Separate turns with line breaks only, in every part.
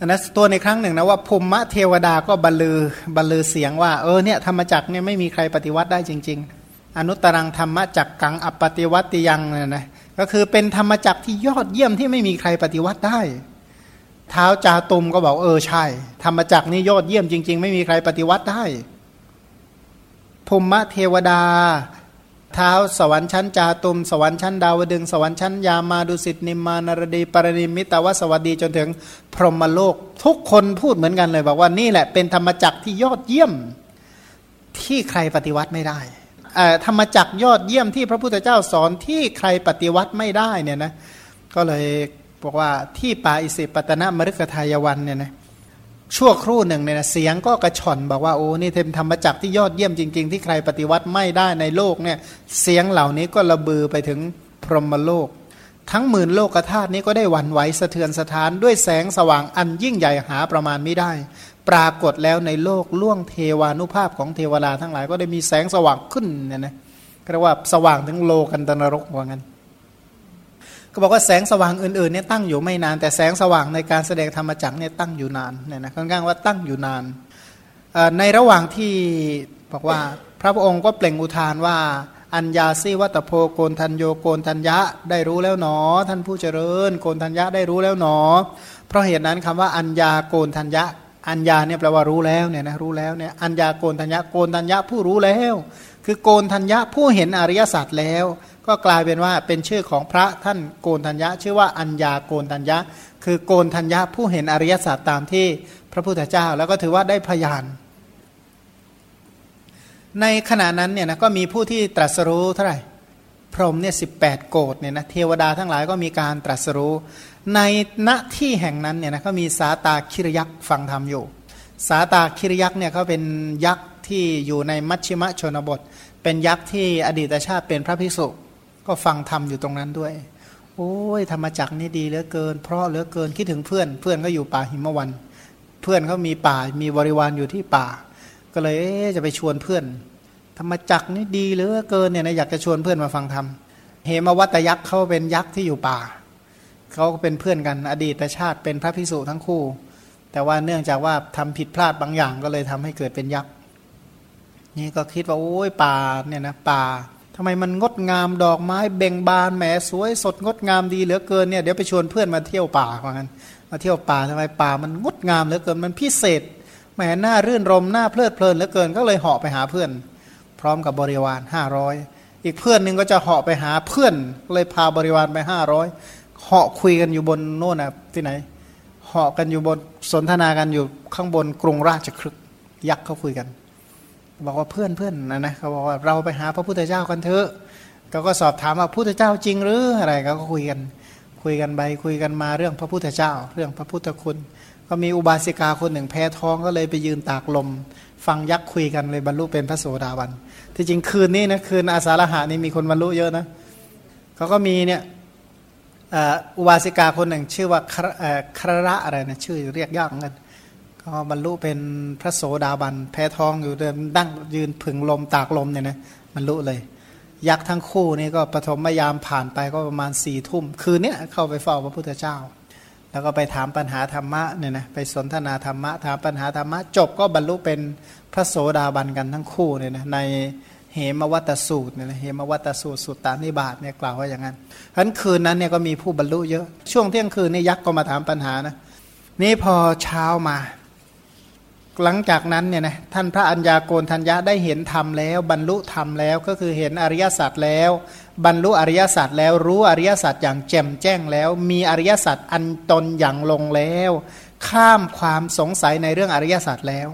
อันนั้นตัวในครั้งหนึ่งนะว่าภูมิเทวดาก็บรรลือบรรลือเสียงว่าเออเนี่ยธรรมจักเนี่ยไม่มีใครปฏิวัติได้จริง ๆ อนุตรังธรรมจักกังอปฏิวัติยังเนี่ยนะก็คือเป็นธรรมจักที่ยอดเยี่ยมที่ไม่มีใครปฏิวัติได้เท้าจาตุมก็บอกเออใช่ ธรรมจักนี่ยอดเยี่ยมจริง ๆ ไม่มีใครปฏิวัติได้ภูมิเทวดา เท้าสวรรค์ชั้นจาตุม สวรรค์ชั้นดาวดึงสวรรค์ชั้นยามาดุสิตนิมมานารดีปรณิมิตาวสวัสดีจนถึงพรหมโลก ทุกคนพูดเหมือนกันเลย บอกว่านี่แหละเป็นธรรมจักที่ยอดเยี่ยมที่ใครปฏิวัติไม่ได้ธรรมจักยอดเยี่ยมที่พระพุทธเจ้าสอนที่ใครปฏิวัติไม่ได้เนี่ยนะก็เลยบอกว่าที่ป่าอิสิปตนมฤคทายวันเนี่ยนะ ชั่วครู่หนึ่งเนี่ยเสียงก็กระชอนบอกว่าโอ้นี่เทมธรรมจักที่ยอดเยี่ยมจริง ๆ ที่ใครปฏิวัติไม่ได้ในโลกเนี่ยเสียงเหล่านี้ก็ระบือไปถึงพรหมโลก ทั้งหมื่นโลกธาตุนี้ก็ได้หวั่นไหวสะเทือนสถานด้วยแสงสว่างอันยิ่งใหญ่หาประมาณไม่ได้ ปรากฏแล้วในโลกล่วงเทวานุภาพของเทวดาทั้งหลายก็ได้มีแสงสว่างขึ้นเนี่ยนะเรียกว่าสว่างถึงโลกันตนรกว่างั้น ก็บอกว่าแสงสว่างอื่นๆเนี่ยตั้งอยู่ไม่นาน แต่แสงสว่างในการแสดงธรรมจักรเนี่ยตั้งอยู่นานเนี่ยนะค่อนข้างว่าตั้งอยู่นาน ในระหว่างที่บอกว่าพระพุทธองค์ก็เปล่งอุทานว่า อัญญาซิวัตโพโกนทัญโยโกนทัญญะได้รู้แล้วหนอ ท่านผู้เจริญ โกนทัญญะได้รู้แล้วหนอ เพราะเหตุนั้นคำว่าอัญญาโกนทัญญะอัญญาเนี่ยแปลว่ารู้แล้วเนี่ยนะรู้แล้วเนี่ยอัญญาโกนทัญญะโกนทัญญะผู้รู้แล้ว คือโกนทัญญะผู้เห็นอริยสัจแล้ว ก็กลายเป็นว่าเป็นชื่อของพระท่านโกนธัญญะ ชื่อว่าอัญญาโกนธัญญะ คือโกนธัญญะผู้เห็นอริยสัจตามที่พระพุทธเจ้า แล้วก็ถือว่าได้พยาน ในขณะนั้นเนี่ยนะก็มีผู้ที่ตรัสรู้เท่าไหร่พรหมเนี่ยสิโกดเนี่ยนะเทวดาทั้งหลายก็มีการตรัสรู้ ในณที่แห่งนั้นเนี่ยนะก็มีสาตาคิรยักษ์ฟังธรรมอยู่ สาตาคิรยักษ์เนี่ยเขาเป็นยักษ์ ที่อยู่ในมัชชิมชนบท เป็นยักษ์ที่อดีตชาติเป็นพระภิกษุก็ฟังธรรมอยู่ตรงนั้นด้วย โอ้ยธรรมจักนี่ดีเหลือเกิน เพราะเหลือเกินคิดถึงเพื่อน เพื่อนก็อยู่ป่าหิมวัน เพื่อนเขามีป่ามีบริวารอยู่ที่ป่า ก็เลยจะไปชวนเพื่อน ธรรมจักนี่ดีเหลือเกินเนี่ยนะอยากจะชวนเพื่อนมาฟังธรรมเหมวัตยักษ์เขาเป็นยักษ์ที่อยู่ป่าเขาก็เป็นเพื่อนกันอดีตชาติเป็นพระพิสุทั้งคู่ แต่ว่าเนื่องจากว่าทำผิดพลาดบางอย่างก็เลยทำให้เกิดเป็นยักษ์ นี่ก็คิดว่าโอ้ยป่าเนี่ยนะป่าทำไมมันงดงามดอกไม้เบ่งบานแหมสวยสดงดงามดีเหลือเกินเนี่ยเดี๋ยวไปชวนเพื่อนมาเที่ยวป่าว่างั้นมาเที่ยวป่าทำไมป่ามันงดงามเหลือเกินมันพิเศษแหมหน้ารื่นรมหน้าเพลิดเพลินเหลือเกินก็เลยเหาะไปหาเพื่อน พร้อมกับบริวารห้าร้อยอีกเพื่อนหนึ่งก็จะเหาะไปหาเพื่อนเลยพาบริวารไปห้าร้อยเหาะคุยกันอยู่บนโน่นนะที่ไหนเหาะกันอยู่บนสนทนากันอยู่ข้างบนกรุงราชครึกยักษ์เขาคุยกัน บอกว่าเพื่อนเพื่อนนะนะเขาบอกว่าเราไปหาพระพุทธเจ้ากันเถอะเขาก็สอบถามว่าพุทธเจ้าจริงหรืออะไรเขาก็คุยกันคุยกันไปคุยกันมาเรื่องพระพุทธเจ้า เรื่องพระพุทธคุณ ก็มีอุบาสิกาคนหนึ่งแพ้ท้องก็เลยไปยืนตากลม ฟังยักษ์คุยกันเลยบรรลุเป็นพระโสดาบันที่จริงคืนนี้นะคืนอาสาฬหานี่มีคนบรรลุเยอะนะเขาก็มีเนี่ยอุบาสิกาคนหนึ่งชื่อว่าครระอะไรนะชื่อเรียกยากเหมือนกัน ก็บรรลุเป็นพระโสดาบัน แพ้ท้องอยู่เดินดั้งยืนผึ่งลมตากลมเนี่ยนะบรรลุเลย ยักษ์ทั้งคู่นี่ก็ปฐมยามผ่านไปก็ประมาณสี่ทุ่ม คืนนี้เข้าไปเฝ้าพระพุทธเจ้า แล้วก็ไปถามปัญหาธรรมะเนี่ยนะไปสนทนาธรรมะถามปัญหาธรรมะ จบก็บรรลุเป็นพระโสดาบันกันทั้งคู่เนี่ยนะในเหมวัตสูตรเนี่ยนะเหมวัตสูตรสุตตานิบาตเนี่ยกล่าวว่าอย่างนั้นฉะนั้นคืนนั้นเนี่ยก็มีผู้บรรลุเยอะช่วงเที่ยงคืนนี่ยักษ์ก็มาถามปัญหานะนี่พอเช้ามา หลังจากนั้นเนี่ยนะท่านพระัญญาโกนทัญญาได้เห็นธรรมแล้ว บรรลุธรรมแล้วก็คือเห็นอริยสัจแล้ว บรรลุอริยสัจแล้วรู้อริยสัจอย่างแจ่มแจ้งแล้ว มีอริยสัจอันตนอย่างลงแล้ว ข้ามความสงสัยในเรื่องอริยสัจแล้ว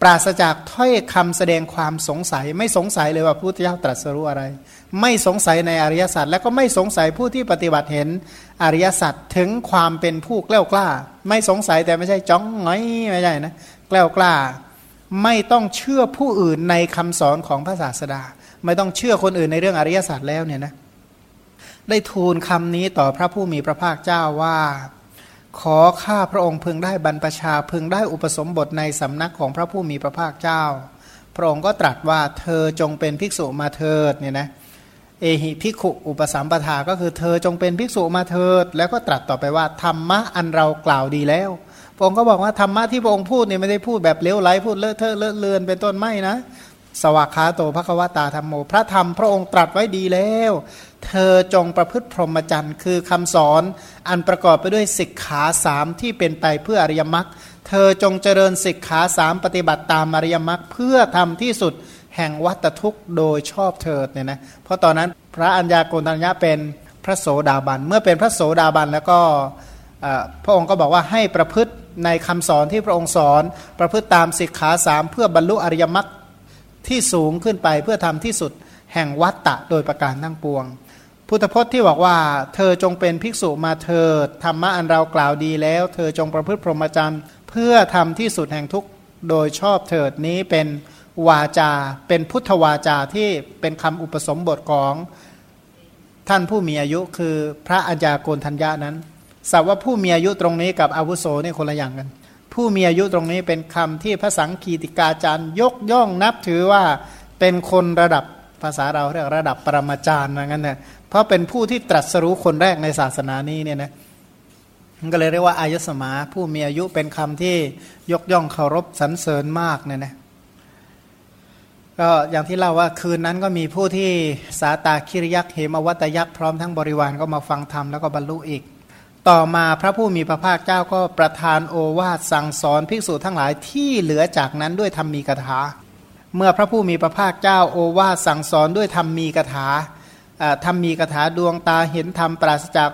ปราศจากถ้อยคำแสดงความสงสัย ไม่สงสัยเลยว่าพระพุทธเจ้าตรัสรู้อะไร ไม่สงสัยในอริยสัจและก็ไม่สงสัยผู้ที่ปฏิบัติเห็นอริยสัจถึงความเป็นผู้กล้ากล้า ไม่สงสัยแต่ไม่ใช่จ้องงอยไม่ใช่นะ กล้ากล้า ไม่ต้องเชื่อผู้อื่นในคำสอนของพระศาสดา ไม่ต้องเชื่อคนอื่นในเรื่องอริยศาสตร์แล้วเนี่ยนะได้ทูลคำนี้ต่อพระผู้มีพระภาคเจ้าว่าขอข้าพระองค์พึงได้บรรพชาพึงได้อุปสมบทในสำนักของพระผู้มีพระภาคเจ้า พระองค์ก็ตรัสว่าเธอจงเป็นภิกษุมาเถิดเนี่ยนะเอหิภิกขุอุปสัมปทาก็คือเธอจงเป็นภิกษุมาเถิด แล้วก็ตรัสต่อไปว่าธรรมะอันเรากล่าวดีแล้ว ระองค์ก็บอกว่าธรรมะที่พระองค์พูดเนี่ยไม่ได้พูดแบบเลี้ยวไหลพูดเลอะเทอะเลอะเลือนเป็นต้นไม่นะ สวากขาโตภควตาธรรมโม พระธรรมพระองค์ตรัสไว้ดีแล้ว เธอจงประพฤติพรหมจรรย์คือคำสอนอันประกอบไปด้วยสิกขาสามที่เป็นไปเพื่ออริยมรรคเธอจงเจริญสิกขาสามปฏิบัติตามอริยมรรคเพื่อทำที่สุดแห่งวัตทุกข์โดยชอบเถิดเนี่ยนะเพราะตอนนั้นพระัญญาโกณทัญญะเป็นพระโสดาบัน เมื่อเป็นพระโสดาบันแล้วก็พระองค์ก็บอกว่าให้ประพฤติ ในคำสอนที่พระองค์สอนประพฤติตามสิกขาสามเพื่อบรรลุอริยมรรคที่สูงขึ้นไปเพื่อทำที่สุดแห่งวัตตะโดยประการทั้งปวง พุทธพจน์ที่บอกว่า เธอจงเป็นภิกษุมาเถิดธรรมะอันเรากล่าวดีแล้ว เธอจงประพฤติพรหมจรรย์เพื่อทำที่สุดแห่งทุกโดยชอบเถิดนี้เป็นวาจาเป็นพุทธวาจาที่เป็นคำอุปสมบทของท่านผู้มีอายุคือพระอัญญาโกณทัญญานั้น สับว่าผู้มีอายุตรงนี้กับอาวุโสนี่คนละอย่างกัน ผู้มีอายุตรงนี้เป็นคำที่พระสังคีติกาจารย์ยกย่องนับถือว่าเป็นคนระดับภาษาเราเรียกระดับปรมาจารย์นะงั้นนะเพราะเป็นผู้ที่ตรัสรู้คนแรกในศาสนานี้เนี่ยนะก็เลยเรียกว่าอายสมาผู้มีอายุเป็นคำที่ยกย่องเคารพสรรเสริญมากเนี่ยนะก็อย่างที่เล่าว่าคืนนั้นก็มีผู้ที่สาตาคิริยักษ์เหมวัตยักษ์พร้อมทั้งบริวารก็มาฟังธรรมแล้วก็บรรลุอีก ต่อมาพระผู้มีพระภาคเจ้าก็ประทานโอวาทสั่งสอนภิกษุทั้งหลายที่เหลือจากนั้นด้วยธรรมีกถา เมื่อพระผู้มีพระภาคเจ้าโอวาทสั่งสอนด้วยธรรมีกถาธรรมมีกถาดวงตาเห็นธรรมปราศจาก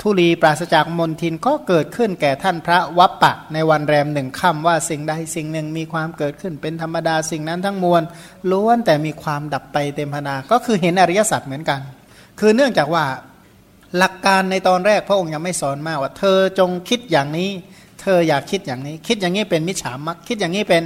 ทุลีปราศจากมนทินก็เกิดขึ้นแก่ท่านพระวัปปะ ในวันแรมหนึ่งค่ำว่าสิ่งใดสิ่งหนึ่งมีความเกิดขึ้นเป็นธรรมดาสิ่งนั้นทั้งมวลล้วนแต่มีความดับไปเต็มพนา ก็คือเห็นอริยสัจเหมือนกัน คือเนื่องจากว่า หลักการในตอนแรกพระองค์ยังไม่สอนมากว่า เธอจงคิดอย่างนี้ เธออยากคิดอย่างนี้ คิดอย่างนี้เป็นมิจฉามักคิดอย่างนี้เป็น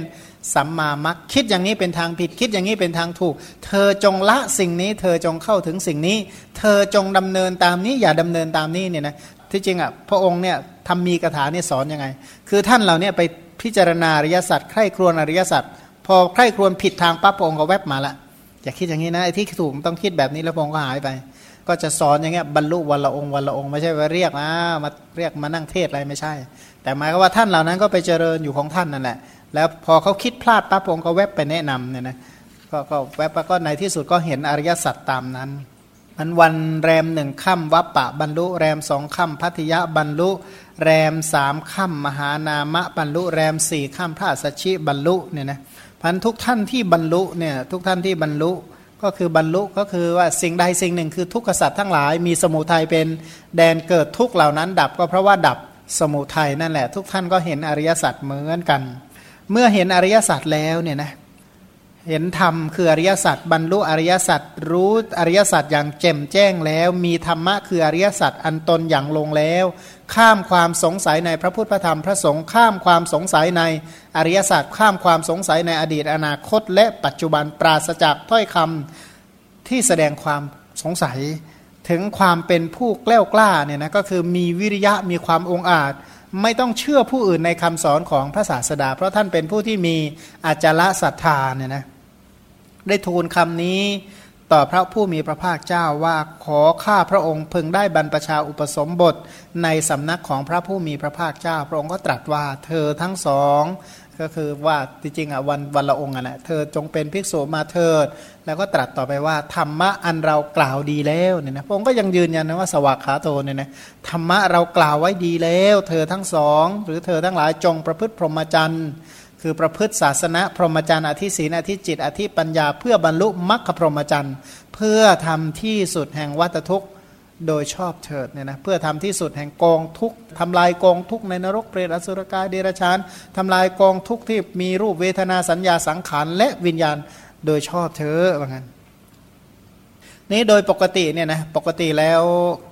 สัมมามักคิดอย่างนี้เป็นทางผิด คิดอย่างนี้เป็นทางถูก เธอจงละสิ่งนี้ เธอจงเข้าถึงสิ่งนี้ เธอจงดำเนินตามนี้อย่าดำเนินตามนี้เนี่ยนะที่จริงอะพระองค์เนี่ยทำมีกถาเนี่ยสอนยังไง คือท่านเราเนี่ยไปพิจารณาอริยสัจใคร่ครวญอริยสัจพอใคร่ครวญผิดทางปั๊บพระองค์ก็แวบมาละอย่าคิดอย่างนี้นะไอ้ที่ถูกต้องคิดแบบนี้แล้วพระองค์ก็หายไป ก็จะสอนอย่างเงี้ยบรรลุวันละองค์วันละองค์ไม่ใช่ว่าเรียกนะมาเรียกมานั่งเทศอะไรไม่ใช่ แต่หมายก็ว่าท่านเหล่านั้นก็ไปเจริญอยู่ของท่านนั่นแหละ แล้วพอเขาคิดพลาดปั๊บองค์ก็แวบไปแนะนำเนี่ยนะก็ก็แวบก็ในที่สุดก็เห็นอริยสัจตามนั้นมันวันแรมหนึ่งค่ำวัปปะบรรลุ แรมสองค่ำพัทยะบรรลุ แรมสามค่ำมหานามะบรรลุ แรมสี่ค่ำพระสัชชิบรรลุเนี่ยนะพันทุกท่านที่บรรลุเนี่ยทุกท่านที่บรรลุ ก็คือบรรลุก็คือว่าสิ่งใดสิ่งหนึ่งคือทุกขสัตว์ทั้งหลาย มีสมุทัยเป็นแดนเกิดทุกเหล่านั้น ดับก็เพราะว่าดับสมุทัยนั่นแหละ ทุกท่านก็เห็นอริยสัจเหมือนกัน เมื่อเห็นอริยสัจแล้วเนี่ยนะ เห็นธรรมคืออริยสัจบรรลุอริยสัจรู้อริยสัจอย่างแจ่มแจ้งแล้ว มีธรรมะคืออริยสัจอันตนอย่างลงแล้ว ข้ามความสงสัยในพระพุทธพระธรรมพระสงฆ์ข้ามความสงสัยในอริยสัจข้ามความสงสัยในอดีตอนาคต และปัจจุบันปราศจากถ้อยคำที่แสดงความสงสัย ถึงความเป็นผู้กล้ากล้าเนี่ยนะก็คือมีวิริยะมีความองอาจไม่ต้องเชื่อผู้อื่นในคำสอนของพระศาสดา เพราะท่านเป็นผู้ที่มีอาจละศรัทธาเนี่ยนะ ได้ทูลคำนี้ ต่อพระผู้มีพระภาคเจ้าว่าขอข้าพระองค์พึงได้บรรพชาอุปสมบทในสำนักของพระผู้มีพระภาคเจ้า พระองค์ก็ตรัสว่าเธอทั้งสองก็คือว่าจริงๆอะวันวันละองค์อะนะเธอจงเป็นภิกษุมาเถิด แล้วก็ตรัสต่อไปว่า ธรรมะอันเรากล่าวดีแล้วเนี่ยนะพระองค์ก็ยังยืนยันนะว่าสวากขาโตเนี่ยนะธรรมะเรากล่าวไว้ดีแล้ว เธอทั้งสอง หรือเธอทั้งหลายจงประพฤติพรหมจรรย์ คือประพฤติศาสนาพรหมจรรย์อธิศีนอธิจิต อธิปัญญา เพื่อบรรลุมรรคพรหมจรรย์เพื่อทำที่สุดแห่งวัตทุกข์โดยชอบเถิดเนี่ยนะเพื่อทำที่สุดแห่งกองทุกทำลายกองทุกในนรกเปรตอสุรกายเดรัจฉานทำลายกองทุกที่มีรูปเวทนาสัญญาสังขารและวิญญาณโดยชอบเธอว่างั้นนี้โดยปกติเนี่ยนะปกติแล้ว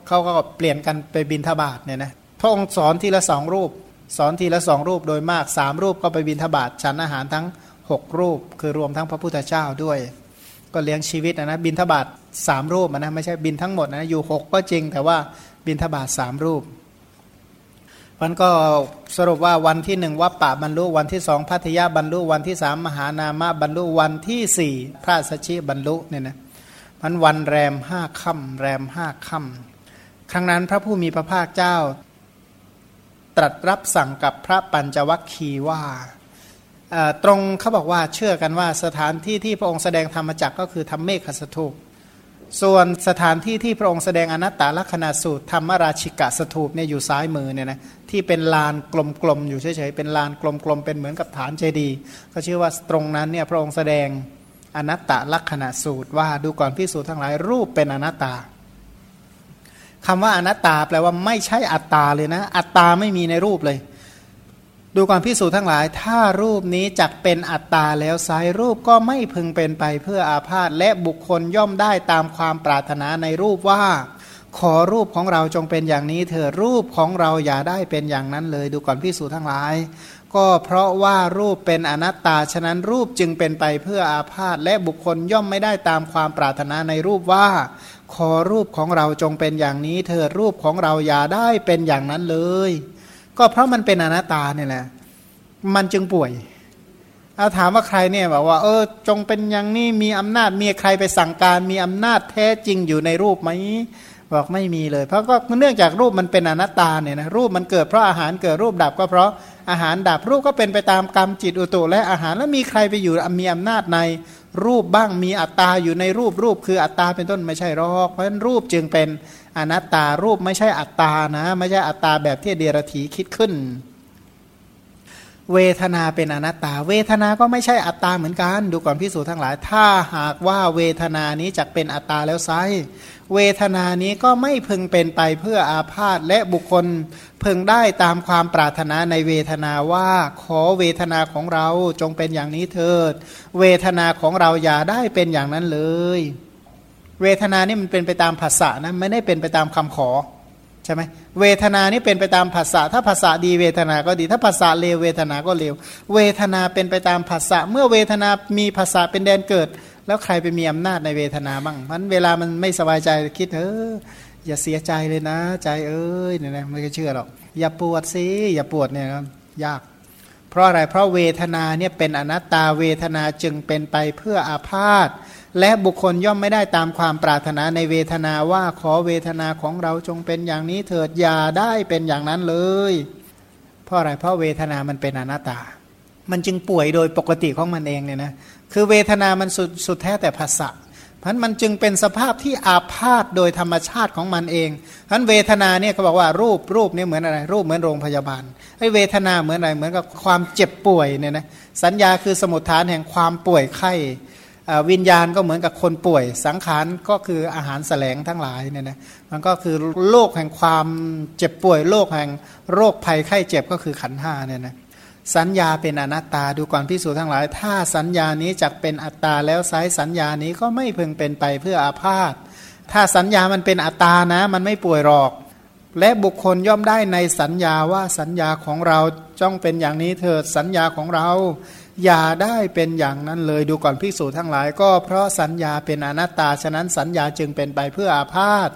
เขาก็เปลี่ยนกันไปบินทบาทเนี่ยนะพระองค์สอนทีละสองรูป สอนทีละสองรูปโดยมากสามรูปก็ไปบินทบาทฉันอาหารทั้งหกรูป คือรวมทั้งพระพุทธเจ้าด้วย ก็เลี้ยงชีวิตนะนะบินทบาทสามรูปนะไม่ใช่บินทั้งหมดนะอยู่หกก็จริง แต่ว่าบินทบาทสามรูปมันก็สรุปว่าวันที่หนึ่งวัปปะบรรลุวันที่สองพัทยาบรรลุวันที่สามมหานามะบรรลุวันที่สี่พระสัชชิบรรลุเนี่ยนะมันวันแรมห้าค่ำแรมห้าค่ำครั้งนั้นพระผู้มีพระภาคเจ้า ตรัสรับสั่งกับพระปัญจวัคคีย์ว่าตรงเขาบอกว่าเชื่อกันว่าสถานที่ที่พระองค์แสดงธรรมจักก็คือทำเมฆสถูปส่วนสถานที่ที่พระองค์แสดงอนัตตลักษณะสูตรธรรมราชิกะสถูปเนี่ยอยู่ซ้ายมือเนี่ยนะที่เป็นลานกลมๆอยู่เฉยๆเป็นลานกลมๆเป็นเหมือนกับฐานเจดีย์ก็ชื่อว่าตรงนั้นเนี่ยพระองค์แสดงอนัตตลักษณะสูตรว่าดูก่อนพิสูจน์ทั้งหลายรูปเป็นอนัตตา คำว่าอนัตตาแปลว่าไม่ใช่อัตตาเลยนะ อัตตาไม่มีในรูปเลย ดูก่อนพิสูจน์ทั้งหลาย ถ้ารูปนี้จักเป็นอัตตาแล้วไซรูปก็ไม่พึงเป็นไปเพื่ออาพาธและบุคคลย่อมได้ตามความปรารถนาในรูปว่า ขอรูปของเราจงเป็นอย่างนี้ เถอรูปของเราอย่าได้เป็นอย่างนั้นเลย ดูก่อนพิสูจน์ทั้งหลาย ก็เพราะว่ารูปเป็นอนัตตาฉะนั้นรูปจึงเป็นไปเพื่ออาพาธและบุคคลย่อมไม่ได้ตามความปรารถนาในรูปว่าขอรูปของเราจงเป็นอย่างนี้เถอรูปของเราอย่าได้เป็นอย่างนั้นเลย ก็เพราะมันเป็นอนัตตาเนี่ยแหละมันจึงป่วยเอาถามว่าใครเนี่ยบอกว่า เออ จงเป็นอย่างนี้มีอำนาจมีใครไปสั่งการมีอำนาจแท้จริงอยู่ในรูปไหมบอกไม่มีเลย เพราะก็เนื่องจากรูปมันเป็นอนัตตาเนี่ยนะรูปมันเกิดเพราะอาหารเกิดรูปดับก็เพราะอาหารดับรูปก็เป็นไปตามกรรมจิตอุตุและอาหารแล้วมีใครไปอยู่มีอำนาจใน รูปบ้างมีอัตตาอยู่ในรูปรูปคืออัตตาเป็นต้นไม่ใช่หรอกเพราะฉะนั้นรูปจึงเป็นอนัตตารูปไม่ใช่อัตตานะ ไม่ใช่อัตตาแบบที่เดรธีคิดขึ้น เวทนาเป็นอนัตตา เวทนาก็ไม่ใช่อัตตาเหมือนกัน ดูก่อนพิสูจน์ทั้งหลาย ถ้าหากว่าเวทนานี้จะเป็นอัตตาแล้วไซเวทนานี้ก็ไม่พึงเป็นไปเพื่ออาพาธและบุคคลพึงได้ตามความปรารถนาในเวทนาว่าขอเวทนาของเราจงเป็นอย่างนี้เถิด เวทนาของเราอย่าได้เป็นอย่างนั้นเลย เวทนานี่มันเป็นไปตามภาษานะไม่ได้เป็นไปตามคำขอ ใช่ไหมเวทนานี่เป็นไปตามภาษาถ้าภาษาดีเวทนาก็ดี ถ้าภาษาเลวเวทนาก็เลวเวทนาเป็นไปตามภาษาเมื่อเวทนามีภาษาเป็นแดนเกิด แล้วใครไปมีอำนาจในเวทนาบ้างมันเวลามันไม่สบายใจคิดเอออย่าเสียใจเลยนะ ใจเอ้ยเนี่ยนะไม่เชื่อหรอกอย่าปวดสิอย่าปวดเนี่ยยาก เพราะอะไรเพราะเวทนาเนี่ยเป็นอนัตตาเวทนาจึงเป็นไปเพื่ออาพาธ และบุคคลย่อมไม่ได้ตามความปรารถนาในเวทนาว่าขอเวทนาของเราจงเป็นอย่างนี้เถิดอย่าได้เป็นอย่างนั้นเลย เพราะอะไรเพราะเวทนามันเป็นอนัตตา มันจึงป่วยโดยปกติของมันเองเนี่ยนะคือเวทนามันสุดสุดแท้แต่ภาษะพันมันจึงเป็นสภาพที่อาพาธโดยธรรมชาติของมันเองพันเวทนาเนี่ยเขาบอกว่ารูปรูปเนี่ยเหมือนอะไร รูปเหมือนโรงพยาบาลไอ้เวทนาเหมือนอะไรเหมือนกับความเจ็บป่วยเนี่ยนะสัญญาคือสมุทฐานแห่งความป่วยไข้ วิญญาณก็เหมือนกับคนป่วย สังขารก็คืออาหารแสลงทั้งหลายเนี่ยนะมันก็คือโรคแห่งความเจ็บป่วยโรคแห่งโรคภัยไข้เจ็บก็คือขันห้าเนี่ยนะสัญญาเป็นอนัตตาดูก่อนพิสูจน์ทั้งหลาย ถ้าสัญญานี้จักเป็นอัตตาแล้วไซสัญญานี้ก็ไม่พึงเป็นไปเพื่ออาพาธถ้าสัญญามันเป็นอัตตานะ มันไม่ป่วยหรอก และบุคคลย่อมได้ในสัญญาว่าสัญญาของเราจ้องเป็นอย่างนี้เถิดสัญญาของเรา อย่าได้เป็นอย่างนั้นเลยดูก่อนภิกษุทั้งหลาย ก็เพราะสัญญาเป็นอนัตตา ฉะนั้นสัญญาจึงเป็นไปเพื่ออาพาธ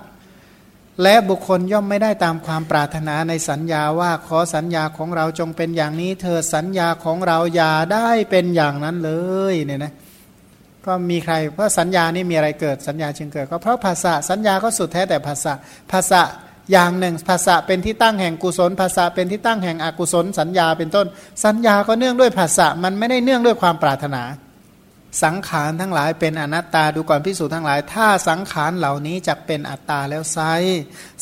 และบุคคลย่อมไม่ได้ตามความปรารถนาในสัญญาว่าขอสัญญาของเราจงเป็นอย่างนี้ เธอสัญญาของเราอย่าได้เป็นอย่างนั้นเลยเนี่ยนะก็มีใครเพราะสัญญานี่มีอะไรเกิดสัญญาจึงเกิด ก็เพราะภาษาสัญญาก็สุดแท้แต่ภาษาภาษา อย่างหนึ่งภาษาเป็นที่ตั้งแห่งกุศล ภาษาเป็นที่ตั้งแห่งอกุศล สัญญาเป็นต้น สัญญาก็เนื่องด้วยภาษามันไม่ได้เนื่องด้วยความปรารถนา สังขารทั้งหลายเป็นอนัตตาดูก่อนพิสูจน์ทั้งหลาย ถ้าสังขารเหล่านี้จะเป็นอัตตาแล้วไซ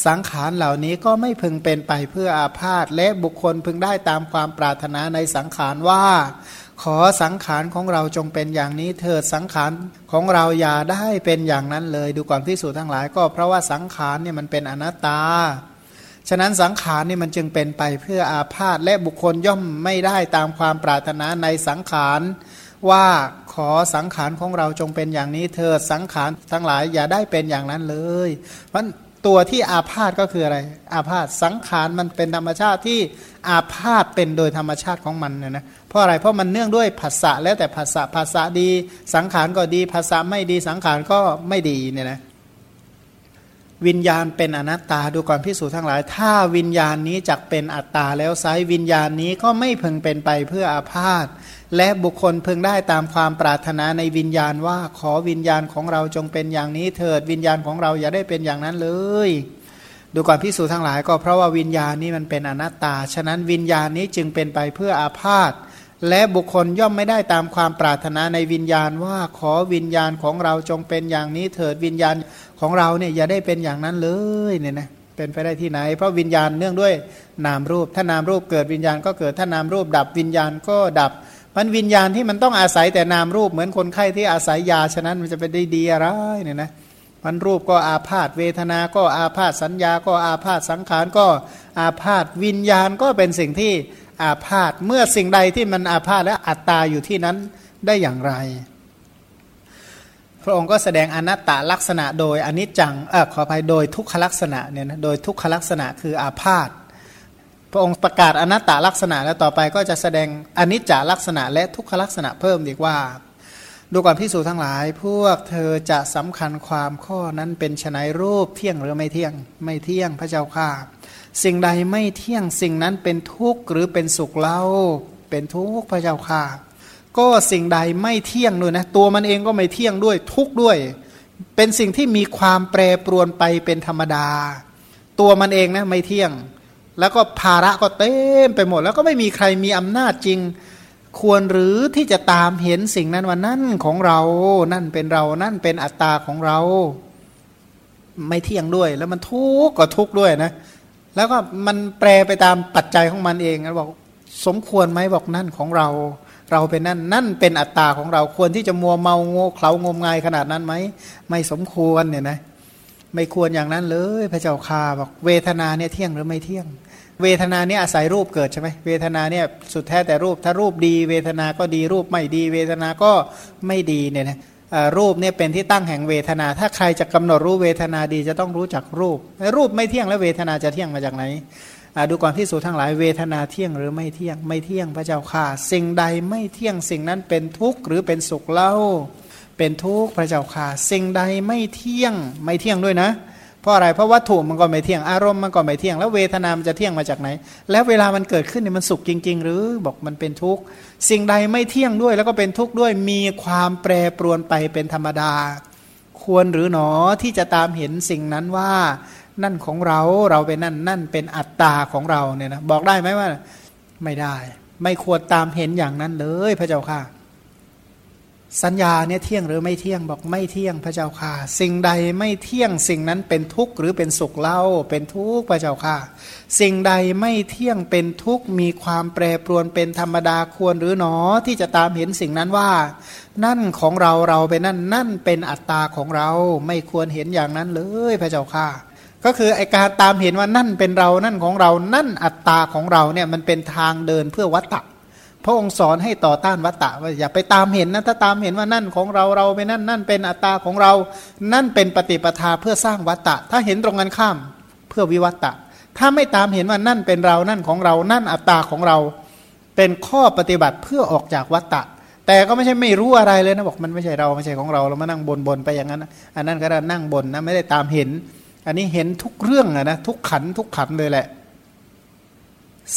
สังขารเหล่านี้ก็ไม่พึงเป็นไปเพื่ออาพาธและบุคคลพึงได้ตามความปรารถนาในสังขารว่า ขอสังขารของเราจงเป็นอย่างนี้ เถิดสังขารของเราอย่าได้เป็นอย่างนั้นเลย ดูก่อนพิสูจทั้งหลายก็เพราะว่าสังขารเนี่ยมันเป็นอนัตตา ฉะนั้นสังขารนี่มันจึงเป็นไปเพื่ออาพาธและบุคคลย่อมไม่ได้ตามความปรารถนาในสังขารว่าขอสังขารของเราจงเป็นอย่างนี้ เถิดสังขารทั้งหลายอย่าได้เป็นอย่างนั้นเลย เพราะ ตัวที่อาพาธก็คืออะไร อาพาธสังขารมันเป็นธรรมชาติที่อาพาธเป็นโดยธรรมชาติของมันเนี่ยนะเพราะอะไรเพราะมันเนื่องด้วยภาษาแล้วแต่ภาษาภาษาดี สังขารก็ดีภาษาไม่ดีสังขารก็ไม่ดีเนี่ยนะ วิญญาณเป็นอนัตตาดูก่อนพิสูจทั้งหลาย ถ้าวิญญาณนี้จักเป็นอัตตาแล้วไซวิญญาณนี้ก็ไม่พึงเป็นไปเพื่ออาพาธและบุคคลพึงได้ตามความปรารถนาในวิญญาณว่าขอวิญญาณของเราจงเป็นอย่างนี้เถิดวิญญาณของเราอย่าได้เป็นอย่างนั้นเลย ดูก่อนพิสูจทั้งหลายก็เพราะว่าวิญญาณนี้มันเป็นอนัตตา ฉะนั้นวิญญาณนี้จึงเป็นไปเพื่ออาพาธ และบุคคลย่อมไม่ได้ตามความปรารถนาในวิญญาณว่าขอวิญญาณของเราจงเป็นอย่างนี้เถิดวิญญาณของเราเนี่ยอย่าได้เป็นอย่างนั้นเลยเนี่ยนะเป็นไปได้ที่ไหน เพราะวิญญาณเนื่องด้วยนามรูป ถ้านามรูปเกิดวิญญาณก็เกิดถ้านามรูปดับวิญญาณก็ดับมันวิญญาณที่มันต้องอาศัยแต่นามรูปเหมือนคนไข้ที่อาศัยยาฉะนั้นมันจะไปได้ดีอะไรเนี่ยนะมันรูปก็อาพาธเวทนา ก็อาพาธสัญญา ก็อาพาธสังขารก็อาพาธวิญญาณก็เป็นสิ่งที่ อาพาธเมื่อสิ่งใดที่มันอาพาธและอัตตาอยู่ที่นั้นได้อย่างไร พระองค์ก็แสดงอนัตตลักษณะโดยอนิจจังเออขออภัยโดยทุกขลักษณะเนี่ยนะโดยทุกขลักษณะคืออาพาธพระองค์ประกาศอนัตตลักษณะแล้วต่อไปก็จะแสดงอนิจจลักษณะ และทุกขลักษณะเพิ่มอีกว่าดูก่อนพิสูจทั้งหลาย พวกเธอจะสำคัญความข้อนั้นเป็นชนายรูปเที่ยงหรือไม่เที่ยง ไม่เที่ยงพระเจ้าข้า สิ่งใดไม่เที่ยงสิ่งนั้นเป็นทุกข์หรือเป็นสุขเล่าเป็นทุกข์พระเจ้าค่ะ ก็สิ่งใดไม่เที่ยงด้วยนะ ตัวมันเองก็ไม่เที่ยงด้วยทุกข์ด้วย เป็นสิ่งที่มีความแปรปรวนไปเป็นธรรมดา ตัวมันเองนะไม่เที่ยง แล้วก็ภาระก็เต็มไปหมด แล้วก็ไม่มีใครมีอำนาจจริง ควรหรือที่จะตามเห็นสิ่งนั้นว่านั่นของเรา นั่นเป็นเรานั่นเป็นอัตตาของเรา ไม่เที่ยงด้วย แล้วมันทุกข์ก็ทุกข์ด้วยนะ แล้วก็มันแปรไปตามปัจจัยของมันเองแล้วบอกสมควรไหมบอกนั่นของเรา เราเป็นนั่นนั่นเป็นอัตตาของเราควรที่จะมัวเมาโง่เขลางมงายขนาดนั้นไหมไม่สมควรเนี่ยนะไม่ควรอย่างนั้นเลยพระเจ้าค่าบอกเวทนาเนี่ยเที่ยงหรือไม่เที่ยง เวทนาเนี่ยอาศัยรูปเกิดใช่ไหมเวทนาเนี่ยสุดแท้แต่รูปถ้ารูปดี เวทนาก็ดีรูปไม่ดี เวทนาก็ไม่ดีเนี่ยนะ รูปเนี่ยเป็นที่ตั้งแห่งเวทนา ถ้าใครจะกำหนดรู้เวทนาดีจะต้องรู้จักรูป รูปไม่เที่ยงแล้วเวทนาจะเที่ยงมาจากไหนดูก่อนที่สูทั้งหลายเวทนาเที่ยงหรือไม่เที่ยงไม่เที่ยงพระเจ้าค่ะ สิ่งใดไม่เที่ยงสิ่งนั้นเป็นทุกข์หรือเป็นสุขเล่า เป็นทุกข์พระเจ้าค่ะ สิ่งใดไม่เที่ยงไม่เที่ยงด้วยนะ เพราะอะไรเพราะวัตถุมันก็ไม่เที่ยงอารมณ์มันก็ไม่เที่ยงแล้วเวทนามันจะเที่ยงมาจากไหน แล้วเวลามันเกิดขึ้นเนี่ยมันสุขจริง ๆ หรือบอกมันเป็นทุกข์สิ่งใดไม่เที่ยงด้วย แล้วก็เป็นทุกข์ด้วยมีความแปรปรวนไปเป็นธรรมดา ควรหรือหนอที่จะตามเห็นสิ่งนั้นว่า นั่นของเราเราเป็นนั่นนั่นเป็นอัตตาของเราเนี่ยนะบอกได้ไหมว่าไม่ได้ ไม่ควรตามเห็นอย่างนั้นเลยพระเจ้าค่ะ สัญญาเนี่ยเที่ยงหรือไม่เที่ยงบอกไม่เที่ยงพระเจ้าค่ะ สิ่งใดไม่เที่ยงสิ่งนั้นเป็นทุกข์หรือเป็นสุขเล่าเป็นทุกข์พระเจ้าค่ะ สิ่งใดไม่เที่ยงเป็นทุกข์มีความแปรปรวนเป็นธรรมดาควรหรือหนอที่จะตามเห็นสิ่งนั้นว่า นั่นของเราเราเป็นนั่นนั่นเป็นอัตตาของเราไม่ควรเห็นอย่างนั้นเลยพระเจ้าค่ะ ก็คือไอการตามเห็นว่านั่นเป็นเรานั่นของเรานั่นอัตตาของเราเนี่ยมันเป็นทางเดินเพื่อวัตตะ พระองค์สอนให้ต่อต้านวัตตะว่าอย่าไปตามเห็นนะถ้าตามเห็นว่านั่นของเราเราเป็นนั่นนั่นเป็นอัตตาของเรา นั่นเป็นปฏิปทาเพื่อสร้างวัตตะ ถ้าเห็นตรงกันข้ามเพื่อวิวัตตะ ถ้าไม่ตามเห็นว่านั่นเป็นเรานั่นของเรา นั่นอัตตาของเรา เป็นข้อปฏิบัติเพื่อออกจากวัตตะ แต่ก็ไม่ใช่ไม่รู้อะไรเลยนะบอกมันไม่ใช่เราไม่ใช่ของเราเรามานั่งบนบนไปอย่างนั้นอันนั้นก็นั่งบนนะไม่ได้ตามเห็น อันนี้เห็นทุกเรื่องนะทุกขันทุกขันเลยแหละ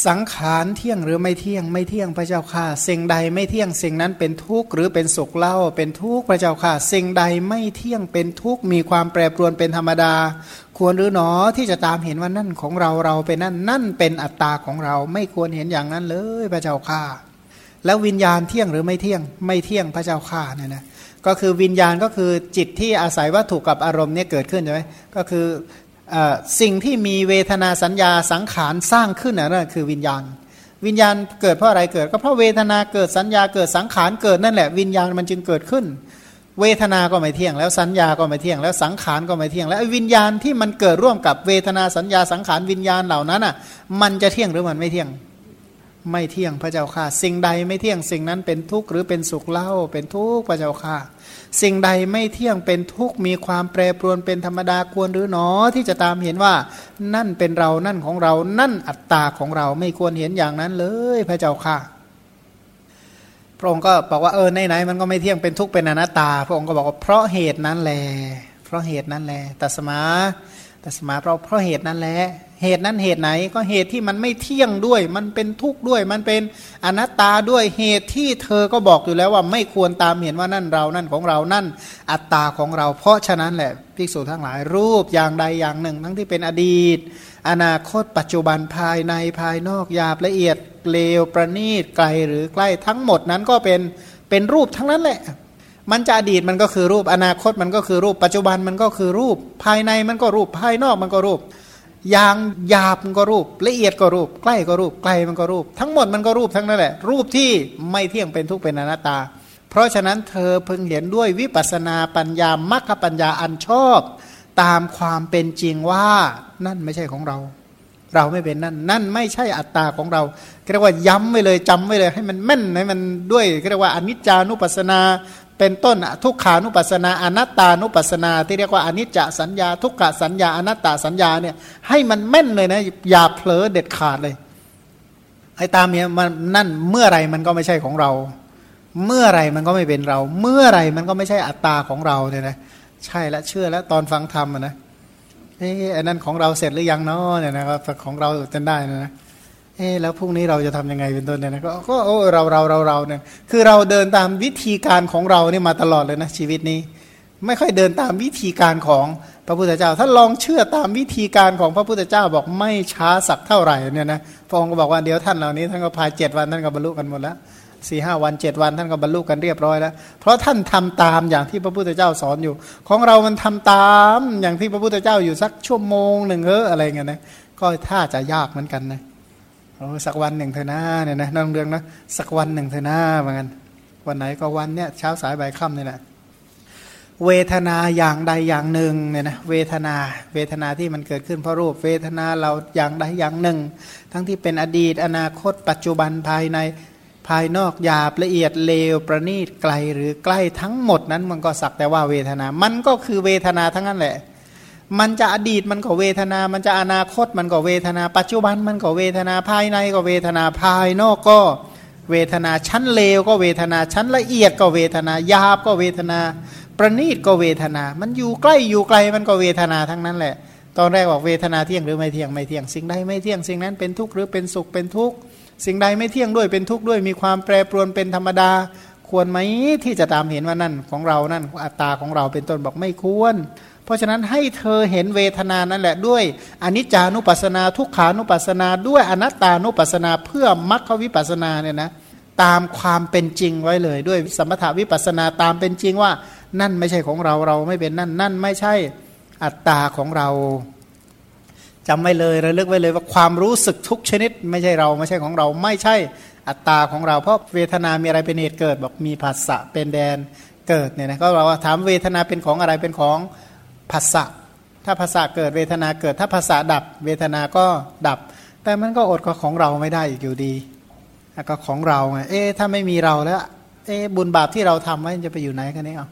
สังขารเที่ยงหรือไม่เที่ยงไม่เที่ยงพระเจ้าค่ะสิ่งใดไม่เที่ยงสิ่งนั้นเป็นทุกข์หรือเป็นสุขเล่าเป็นทุกข์พระเจ้าค่ะสิ่งใดไม่เที่ยงเป็นทุกข์มีความแปรปรวนเป็นธรรมดา ควรหรือหนอที่จะตามเห็นว่านั่นของเราเราเป็นนั่นนั่นเป็นอัตตาของเราไม่ควรเห็นอย่างนั้นเลยพระเจ้าค่ะ แล้ววิญญาณเที่ยงหรือไม่เที่ยงไม่เที่ยงพระเจ้าค่ะเนี่ยนะก็คือวิญญาณก็คือจิตที่อาศัยวัตถุกับอารมณ์เนี่ยเกิดขึ้นใช่ไหมก็คือ สิ่งที่มีเวทนาสัญญาสังขารสร้างขึ้นนั่นคือวิญญาณ วิญญาณเกิดเพราะอะไรเกิด ก็เพราะเวทนาเกิดสัญญาเกิดสังขารเกิดนั่นแหละวิญญาณมันจึงเกิดขึ้น เวทนาก็ไม่เที่ยง แล้วสัญญาก็ไม่เที่ยง แล้วสังขารก็ไม่เที่ยง แล้ววิญญาณที่มันเกิดร่วมกับเวทนาสัญญาสังขารวิญญาณเหล่านั้นอะ มันจะเที่ยงหรือมันไม่เที่ยงไม่เที่ยงพระเจ้าค่ะ สิ่งใดไม่เที่ยงสิ่งนั้นเป็นทุกข์หรือเป็นสุขเล่าเป็นทุกข์พระเจ้าค่ะ สิ่งใดไม่เที่ยงเป็นทุกข์มีความแปรปรวนเป็นธรรมดาควรหรือหนอที่จะตามเห็นว่า นั่นเป็นเรานั่นของเรา นั่นอัตตาของเราไม่ควรเห็นอย่างนั้นเลยพระเจ้าค่ะ พระองค์ก็บอกว่าเออไหนๆมันก็ไม่เที่ยงเป็นทุกข์เป็นอนัตตา พระองค์ก็บอกว่าเพราะเหตุนั้นแหละเพราะเหตุนั้นแหละตัสมาตัสมาเพราะเพราะเหตุนั้นแหละ เหตุนั้นเหตุไหนก็เหตุที่มันไม่เที่ยงด้วย มันเป็นทุกข์ด้วย มันเป็นอนัตตาด้วยเหตุที่เธอก็บอกอยู่แล้วว่าไม่ควรตามเห็นว่านั่นเรานั่นของเรานั่น อัตตาของเรา เพราะฉะนั้นแหละภิกษุทั้งหลายรูปอย่างใดอย่างหนึ่ง ทั้งที่เป็นอดีต อนาคตปัจจุบันภายในภายนอกหยาบละเอียดเลวประณีตไกลหรือใกล้ทั้งหมดนั้นก็เป็นเป็นรูปทั้งนั้นแหละมันจะอดีตมันก็คือรูปอนาคตมันก็คือรูป ปัจจุบันมันก็คือรูป ภายในมันก็รูปภายนอกมันก็รูป อย่างหยาบมันก็รูป ละเอียดก็รูป ใกล้ก็รูปไกลมันก็รูป ทั้งหมดมันก็รูปทั้งนั้นแหละ รูปที่ไม่เที่ยงเป็นทุกข์เป็นอนัตตา เพราะฉะนั้นเธอเพึงเห็นด้วยวิปัสนาปัญญามัคคปัญญาอันชอบ ตามความเป็นจริงว่านั่นไม่ใช่ของเรา เราไม่เป็นนั่น นั่นไม่ใช่อัตตาของเราเรียกว่าย้ำไว้เลยจำไว้เลยให้มันแม่นให้มันด้วยเรียกว่าอนิจจานุปัสนา เป็นต้นทุกขานุปัสนาอนัตตานุปัสนา ที่เรียกว่าอนิจจสัญญา ทุกขสัญญาอนัตตาสัญญาเนี่ยให้มันแม่นเลยนะอย่าเผลอเด็ดขาดเลยไอ้ตามเนี้ยมันนั่นเมื่อไรมันก็ไม่ใช่ของเรา เมื่อไรมันก็ไม่เป็นเรา เมื่อไรมันก็ไม่ใช่อัตตาของเราเนี่ยนะใช่แล้วเชื่อแล้วตอนฟังธรรมนะเอ้ไอ้นั่นของเราเสร็จหรือยังเนาะเนี่ยนะครับของเราจนได้นะนะ เออแล้วพรุ่งนี้เราจะทํำยังไงเป็นต้นเนี่ยนะก็ก็โอ้เราเราเราเราเนี่ยคือเราเดินตามวิธีการของเราเนี่ยมาตลอดเลยนะชีวิตนี้ ไม่ค่อยเดินตามวิธีการของพระพุทธเจ้า ถ้าลองเชื่อตามวิธีการของพระพุทธเจ้าบอกไม่ช้าสักเท่าไหร่เนี่ยนะพระองค์ก็บอกว่าเดี๋ยวท่านเหล่านี้ท่านก็พายเจ็ดวันท่านก็บรรลุกันหมดแล้วสี่ห้าวันเจ็ดวันท่านก็บรรลุกันเรียบร้อยแล้ว เพราะท่านทำตามอย่างที่พระพุทธเจ้าสอนอยู่ ของเรามันทำตามอย่างที่พระพุทธเจ้าอยู่สักชั่วโมงหนึ่งเอออะไรเงี้ยนะก็ถ้าจะยากเหมือนกันนะ โอ้สักวันหนึ่งเถอะนะเนี่ยนะน้องเรืองนะสักวันหนึ่งเถอะนะเหมือนกันวันไหนก็วันเนี้ยเช้าสายบ่ายค่ำนี่แหละเวทนาอย่างใดอย่างหนึ่งเนี่ยนะเวทนาเวทนาที่มันเกิดขึ้นเพราะรูป เวทนาเราอย่างใดอย่างหนึ่ง ทั้งที่เป็นอดีต อนาคต ปัจจุบันภายในภายนอกหยาบละเอียดเลวประณีตไกลหรือใกล้ทั้งหมดนั้นมันก็สักแต่ว่าเวทนา มันก็คือเวทนาทั้งนั้นแหละ มันจะอดีตมันก็เวทนา มันจะอนาคตมันก็เวทนา ปัจจุบันมันก็เวทนาภายในก็เวทนาภายนอกก็เวทนาชั้นเลวก็เวทนาชั้นละเอียดก็เวทนายาบก็เวทนา ประณีตก็เวทนา มันอยู่ใกล้อยู่ไกลมันก็เวทนาทั้งนั้นแหละ ตอนแรกบอกเวทนาเที่ยงหรือไม่เที่ยงไม่เที่ยงสิ่งใดไม่เที่ยงสิ่งนั้นเป็นทุกข์หรือเป็นสุขเป็นทุกข์สิ่งใดไม่เที่ยงด้วยเป็นทุกข์ด้วยมีความแปรปรวนเป็นธรรมดา ควรไหมที่จะตามเห็นว่านั่นของเรานั่นอัตตาของเราเป็นต้นบอกไม่ควร เพราะฉะนั้นให้เธอเห็นเวทนานั่นแหละด้วยอนิจจานุปัสสนา ทุกขานุปัสสนา ด้วยอนัตตานุปัสสนาเพื่อมรรควิปัสสนาเนี่ยนะตามความเป็นจริงไว้เลย ด้วยสมถาวิปัสสนาตามเป็นจริงว่า นั่นไม่ใช่ของเราเราไม่เป็นนั่น นั่นไม่ใช่อัตตาของเราจำไว้เลยระลึกไว้เลยว่าความรู้สึกทุกชนิด ไม่ใช่เราไม่ใช่ของเราไม่ใช่อัตตาของเรา เพราะเวทนามีอะไรเป็นเหตุเกิด บอกมีผัสสะเป็นแดนเกิดเนี่ยนะก็เราถามเวทนาเป็นของอะไรเป็นของ ภาษะถ้าภาษาเกิดเวทนาเกิด ถ้าภาษาดับเวทนาก็ดับ แต่มันก็อดก็ของเราไม่ได้อีกอยู่ดีก็ของเราไงเอ๊ถ้าไม่มีเราแล้ว เอ๊บุญบาปที่เราทำไว้จะไปอยู่ไหนกันนี่เอา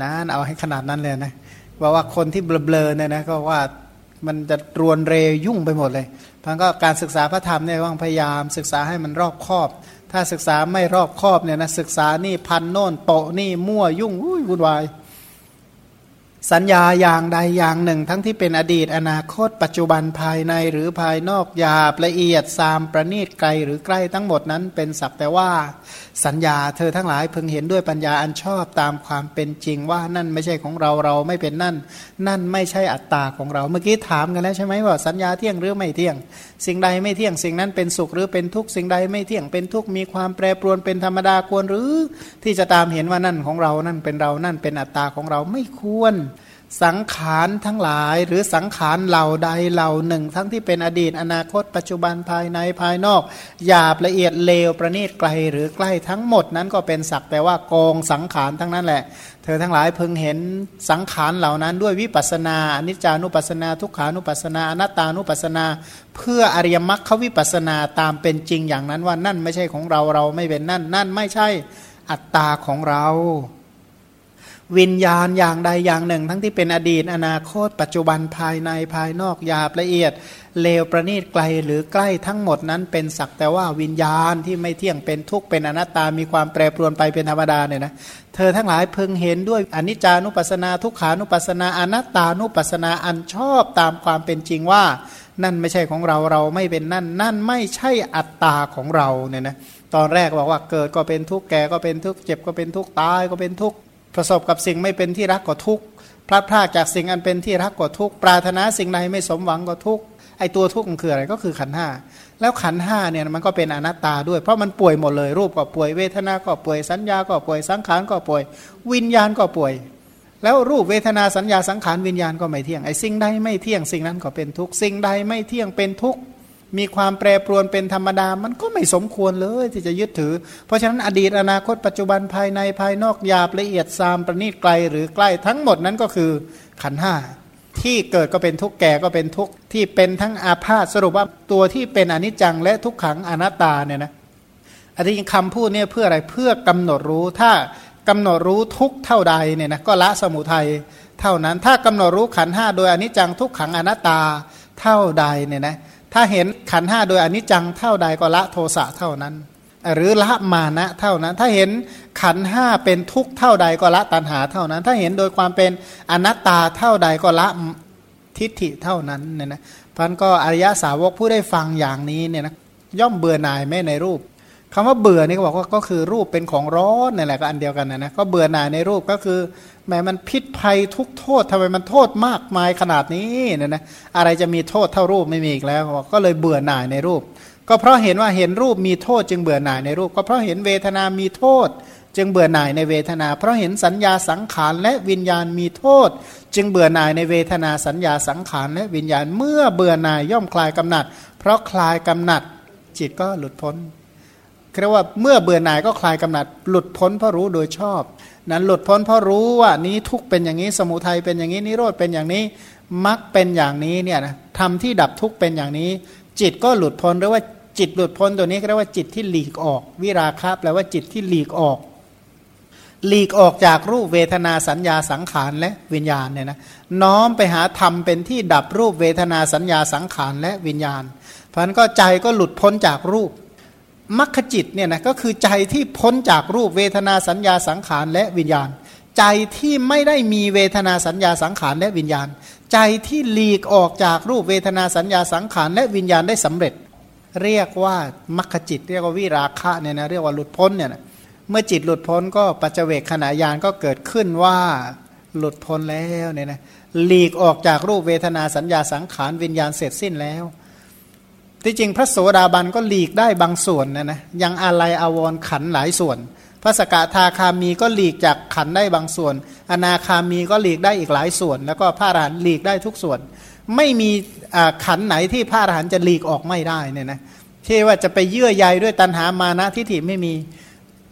นั่นเอาให้ขนาดนั้นเลยนะว่าว่าคนที่เบลอๆเนี่ยนะก็ว่ามันจะรวนเรยุ่งไปหมดเลยพันก็การศึกษาพระธรรมเนี่ยว่างพยายามศึกษาให้มันรอบคอบ ถ้าศึกษาไม่รอบคอบเนี่ยนะศึกษานี่พันโน่นโตนี่มั่วยุ่งวุ่นวาย สัญญาอย่างใดอย่างหนึ่ง ทั้งที่เป็นอดีตอนาคต ปัจจุบันภายในหรือภายนอกหยาบละเอียดซามประณีตไกลหรือใกล้ทั้งหมดนั้นเป็นสักแต่ว่า สัญญาเธอทั้งหลายพึงเห็นด้วยปัญญาอันชอบตามความเป็นจริงว่านั่นไม่ใช่ของเราเราไม่เป็นนั่น นั่นไม่ใช่อัตตาของเราเมื่อกี้ถามกันแล้วใช่ไหมว่าสัญญาเที่ยงหรือไม่เที่ยง สิ่งใดไม่เที่ยงสิ่งนั้นเป็นสุขหรือเป็นทุกข์สิ่งใดไม่เที่ยงเป็นทุกข์มีความแปรปรวนเป็นธรรมดาควรหรือ ที่จะตามเห็นว่านั่นของเรานั่นเป็นเรานั่นเป็นอัตตาของเราไม่ควร สังขารทั้งหลาย หรือสังขารเหล่าใดเหล่าหนึ่ง ทั้งที่เป็นอดีตอนาคต ปัจจุบันภายในภายนอกหยาบละเอียดเลวประณีตไกลหรือใกล้ทั้งหมดนั้นก็เป็นศักแต่ว่ากองสังขารทั้งนั้นแหละ เธอทั้งหลายพึงเห็นสังขารเหล่านั้น ด้วยวิปัสนาอนิจจานุปัสนา ทุกขานุปัสนาอนัตตานุปัสนา เพื่ออริยมรรควิปัสนาตามเป็นจริงอย่างนั้นว่านั่นไม่ใช่ของเราเราไม่เป็นนั่น นั่นไม่ใช่อัตตาของเรา วิญญาณอย่างใดอย่างหนึ่ง ทั้งที่เป็นอดีตอนาคต ปัจจุบันภายในภายนอกหยาบละเอียด เลวประณีตไกลหรือใกล้ทั้งหมดนั้นเป็นสักแต่ว่าวิญญาณที่ไม่เที่ยงเป็นทุกข์เป็นอนัตตามีความแปรปรวนไปเป็นธรรมดาเนี่ยนะ เธอทั้งหลายพึงเห็นด้วยอนิจจานุปัสสนาทุกขานุปัสสนาอนัตตานุปัสสนาอันชอบตามความเป็นจริงว่า นั่นไม่ใช่ของเราเราไม่เป็นนั่น นั่นไม่ใช่อัตตาของเราเนี่ยนะตอนแรกบอกว่าเกิดก็เป็นทุกข์แก่ก็เป็นทุกข์เจ็บก็เป็นทุกข์ตายก็เป็นทุกข์ประสบกับสิ่งไม่เป็นที่รักก็ทุกข์พลาดพลาดจากสิ่งอันเป็นที่รักก็ทุกข์ปรารถนาสิ่งใดไม่สมหวังก็ทุกข์ไอตัวทุกข์มันคืออะไรก็คือขันห้า แล้วขันห้าเนี่ยมันก็เป็นอนัตตาด้วย เพราะมันป่วยหมดเลย รูปก็ป่วยเวทนาก็ป่วยสัญญาก็ป่วยสังขารก็ป่วย วิญญาณก็ป่วย แล้วรูปเวทนาสัญญาสังขารวิญญาณก็ไม่เที่ยงไอ้สิ่งใดไม่เที่ยงสิ่งนั้นก็เป็นทุกข์สิ่งใดไม่เที่ยงเป็นทุกข์มีความแปรปรวนเป็นธรรมดา มันก็ไม่สมควรเลยที่จะยึดถือ เพราะฉะนั้นอดีตอนาคตปัจจุบันภายในภายนอกหยาบละเอียดซามประณีตไกลหรือใกล้ทั้งหมดนั้นก็คือขันห้า ที่เกิดก็เป็นทุกข์แก่ก็เป็นทุกข์ที่เป็นทั้งอาพาธสรุปว่าตัวที่เป็นอนิจจังและทุกขังอนัตตาเนี่ยนะอันนี้คำพูดเนี่ยเพื่ออะไรเพื่อกำหนดรู้ถ้ากำหนดรู้ทุกเท่าใดเนี่ยนะก็ละสมุทัยเท่านั้นถ้ากำหนดรู้ขันห้าโดยอนิจจังทุกขังอนัตตาเท่าใดเนี่ยนะถ้าเห็นขันห้าโดยอนิจจังเท่าใดก็ละโทสะเท่านั้น หรือละมานะเท่านั้น ถ้าเห็นขันห้าเป็นทุกข์เท่าใดก็ละตัณหาเท่านั้น ถ้าเห็นโดยความเป็นอนัตตาเท่าใดก็ละทิฏฐิเท่านั้นเนี่ยนะพันก็อริยสาวกผู้ได้ฟังอย่างนี้เนี่ยนะย่อมเบื่อหน่ายแม้ในรูปคำว่าเบื่อนี่ก็บอกว่าก็คือรูปเป็นของร้อนนี่แหละก็อันเดียวกันนะนะก็เบื่อหน่ายในรูปก็คือแม้มันพิษภัยทุกโทษทำไมมันโทษมากมายขนาดนี้เนี่ยนะอะไรจะมีโทษเท่ารูปไม่มีอีกแล้ว ก็เลยเบื่อหน่ายในรูป ก็เพราะเห็นว่าเห็นรูปมีโทษจึงเบื่อหน่ายในรูป ก็เพราะเห็นเวทนา มีโทษ จึงเบื่อหน่ายในเวทนา เพราะเห็นสัญญาสังขารและวิญญาณมีโทษ จึงเบื่อหน่ายในเวทนาสัญญาสังขารและวิญญาณเมื่อเบื่อหน่ายย่อมคลายกำหนัด เพราะคลายกำหนัด จิตก็หลุดพ้นเรียกว่าเมื่อเบื่อหน่ายก็คลายกำหนัด หลุดพ้นเพราะรู้โดยชอบ นั้นหลุดพ้นเพราะรู้ว่านี้ทุกเป็นอย่างนี้สมุทัยเป็นอย่างนี้นิโรธเป็นอย่างนี้มรรคเป็นอย่างนี้เนี่ยนะทำที่ดับทุกเป็นอย่างนี้ จิตก็หลุดพ้นเรียกว่า จิตหลุดพ้นตัวนี้เรียกว่าจิตที่หลีกออก วิราคะแปลว่าจิตที่หลีกออก หลีกออกจากรูปเวทนาสัญญาสังขารและวิญญาณเนี่ยนะน้อมไปหาธรรมเป็นที่ดับรูปเวทนาสัญญาสังขารและวิญญาณเพราะนั้นก็ใจก็หลุดพ้นจากรูปมรรคจิตเนี่ยนะก็คือใจที่พ้นจากรูปเวทนาสัญญาสังขารและวิญญาณ ใจที่ไม่ได้มีเวทนาสัญญาสังขารและวิญญาณ ใจที่หลีกออกจากรูปเวทนาสัญญาสังขารและวิญญาณได้สำเร็จ เรียกว่ามรรคจิต เรียกว่าวิราคะเนี่ยนะเรียกว่าหลุดพ้นเนี่ยนะเมื่อจิตหลุดพ้นก็ปัจเจกขณะยานก็เกิดขึ้นว่าหลุดพ้นแล้วเนี่ยนะหลีกออกจากรูปเวทนาสัญญาสังขารวิญญาณเสร็จสิ้นแล้ว ที่จริงพระโสดาบันก็หลีกได้บางส่วนนะนะยังอะไรอาวรขันหลายส่วน พระสกทาคามีก็หลีกจากขันได้บางส่วน อนาคามีก็หลีกได้อีกหลายส่วน แล้วก็พระอรหันต์หลีกได้ทุกส่วน ไม่มีขันไหนที่พระอรหันต์จะหลีกออกไม่ได้เนี่ยนะที่ว่าจะไปเยื่อใยด้วยตัณหามานะทิฏฐิไม่มี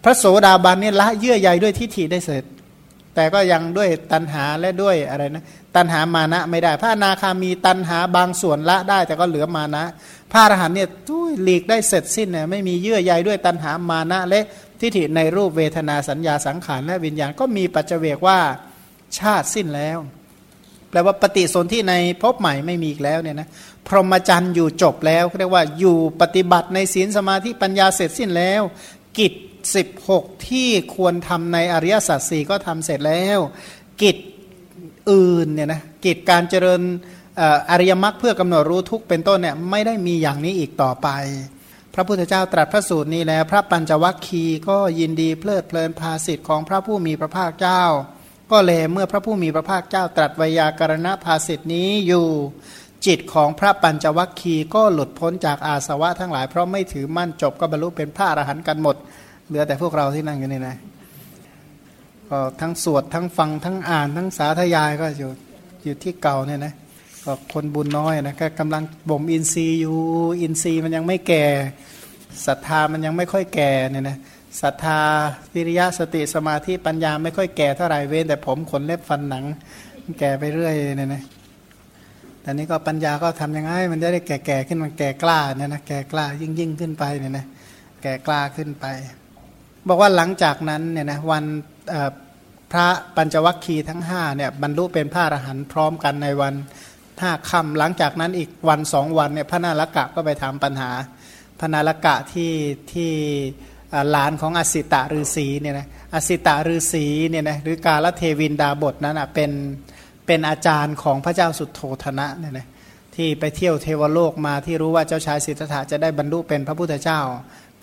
พระโสดาบันเนี่ยละเยื่อใยด้วยทิฏฐิได้เสร็จ แต่ก็ยังด้วยตัณหาและด้วยอะไรนะตัณหามานะไม่ได้ พระนาคามีตัณหาบางส่วนละได้ แต่ก็เหลือมานะ พระอรหันต์เนี่ยทุยหลีกได้เสร็จสิ้นเนี่ยไม่มีเยื่อใยด้วยตัณหามานะและทิฏฐิในรูปเวทนาสัญญาสังขารและวิญญาณก็มีปัจเจกว่าชาติสิ้นแล้ว แปลว่าปฏิสนธิในภพใหม่ไม่มีอีกแล้วเนี่ยนะพรหมจรรย์อยู่จบแล้วเรียกว่าอยู่ปฏิบัติในศีลสมาธิปัญญาเสร็จสิ้นแล้ว กิจ 16 ที่ควรทำในอริยสัจสี่ก็ทำเสร็จแล้ว กิจอื่นเนี่ยนะกิจการเจริญอริยมรรคเพื่อกำหนดรู้ทุกเป็นต้นเนี่ยไม่ได้มีอย่างนี้อีกต่อไป พระพุทธเจ้าตรัสพระสูตรนี้แล้ว พระปัญจวัคคีย์ก็ยินดีเพลิดเพลินภาสิทธิ์ของพระผู้มีพระภาคเจ้า ก็เลยเมื่อพระผู้มีพระภาคเจ้าตรัสวยากรณภาสิทธินี้อยู่จิตของพระปัญจวัคคีย์ก็หลุดพ้นจากอาสวะทั้งหลาย เพราะไม่ถือมั่นจบก็บรรลุเป็นพระอรหันต์กันหมด เหลือแต่พวกเราที่นั่งอยู่นี่นะก็ทั้งสวดทั้งฟังทั้งอ่านทั้งสาธยายก็อยู่อยู่ที่เก่าเนี่ยนะก็คนบุญน้อยนะก็กำลังบ่มอินทรีย์อยู่อินทรีย์มันยังไม่แก่ศรัทธามันยังไม่ค่อยแก่เนี่ยนะ ศรัทธาวิริยะสติสมาธิปัญญาไม่ค่อยแก่เท่าไหร่เว้นแต่ผมขนเล็บฟันหนัง แก่ไปเรื่อยเนี่ยนะแต่นี้ก็ปัญญาก็ทำยังไง มันจะได้แก่ๆขึ้นมันแก่กล้าเนี่ยนะแก่กล้ายิ่งยิ่งขึ้นไปเนี่ยนะแก่กล้าขึ้นไป บอกว่าหลังจากนั้นเนี่ยนะวันพระปัญจวัคคีย์ทั้งห้าเนี่ยบรรลุเป็นพระอรหันต์พร้อมกันในวันห้าค่ำหลังจากนั้นอีกวันสองวันเนี่ยพระนาลกะก็ไปถามปัญหาพระนาลกะที่ที่ หลานของอสิตะฤาษีเนี่ยนะอสิตะฤาษีเนี่ยนะหรือกาลเทวินดาบทนั้นอะเป็นเป็นอาจารย์ของพระเจ้าสุโทธนะเนี่ยนะที่ไปเที่ยวเทวโลกมาที่รู้ว่าเจ้าชายสิทธัตถะจะได้บรรลุเป็นพระพุทธเจ้า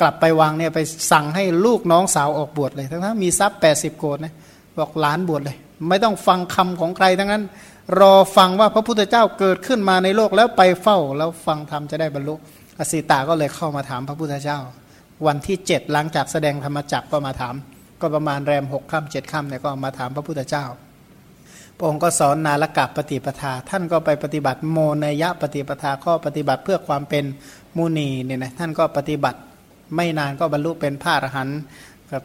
กลับไปวังเนี่ยไปสั่งให้ลูกน้องสาวออกบวชเลย ทั้งนั้นมีทรัพย์ 80 โกดนะบอกหลานบวชเลย ไม่ต้องฟังคำของใครทั้งนั้น รอฟังว่าพระพุทธเจ้าเกิดขึ้นมาในโลกแล้วไปเฝ้าแล้วฟังธรรมจะได้บรรลุอสิตาก็เลยเข้ามาถามพระพุทธเจ้า วันที่เจ็ดหลังจากแสดงธรรมจักก็มาถาม ก็ประมาณแรมหกค่ำเจ็ดค่ำเนี่ยก็มาถามพระพุทธเจ้า พระองค์ก็สอนนาลกับปฏิปทา ท่านก็ไปปฏิบัติโมนยะปฏิปทาข้อปฏิบัติเพื่อความเป็นมุนีเนี่ยนะท่านก็ปฏิบัติไม่นานก็บรรลุเป็นพระอรหันต์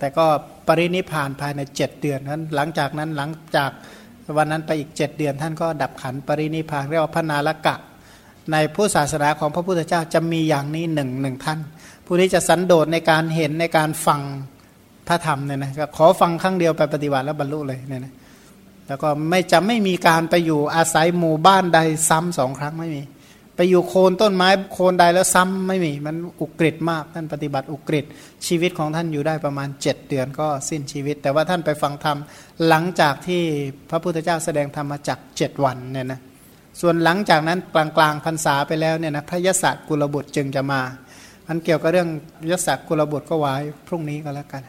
แต่ก็ปรินิพานภายในเจ็ดเดือนนั้น หลังจากนั้นหลังจากวันนั้นไปอีกเจ็ดเดือน ท่านก็ดับขันปรินิพานเรียกว่าพระนาลกะ ในผู้ศาสนาของพระพุทธเจ้าจะมีอย่างนี้หนึ่งหนึ่งท่าน ผู้นี้จะสันโดษในการเห็นในการฟังพระธรรมเนี่ยนะขอฟังครั้งเดียวไปปฏิบัติแล้วบรรลุเลยเนี่ยนะแล้วก็ไม่จะไม่มีการไปอยู่อาศัยหมู่บ้านใดซ้ำสองครั้งไม่มี ไปอยู่โคนต้นไม้โคนใดแล้วซ้ำไม่มี มันอุกฤษมากท่านปฏิบัติอุกฤษชีวิตของท่านอยู่ได้ประมาณ 7 เดือนก็สิ้นชีวิต แต่ว่าท่านไปฟังธรรมหลังจากที่พระพุทธเจ้าแสดงธรรมมาจากเจ็ดวันเนี่ยนะส่วนหลังจากนั้นกลางกลางพรรษาไปแล้วเนี่ยนะพระยศกุลบุตรจึงจะมา อันเกี่ยวกับเรื่องยศกุลบุตรก็ไว้พรุ่งนี้ก็แล้วกัน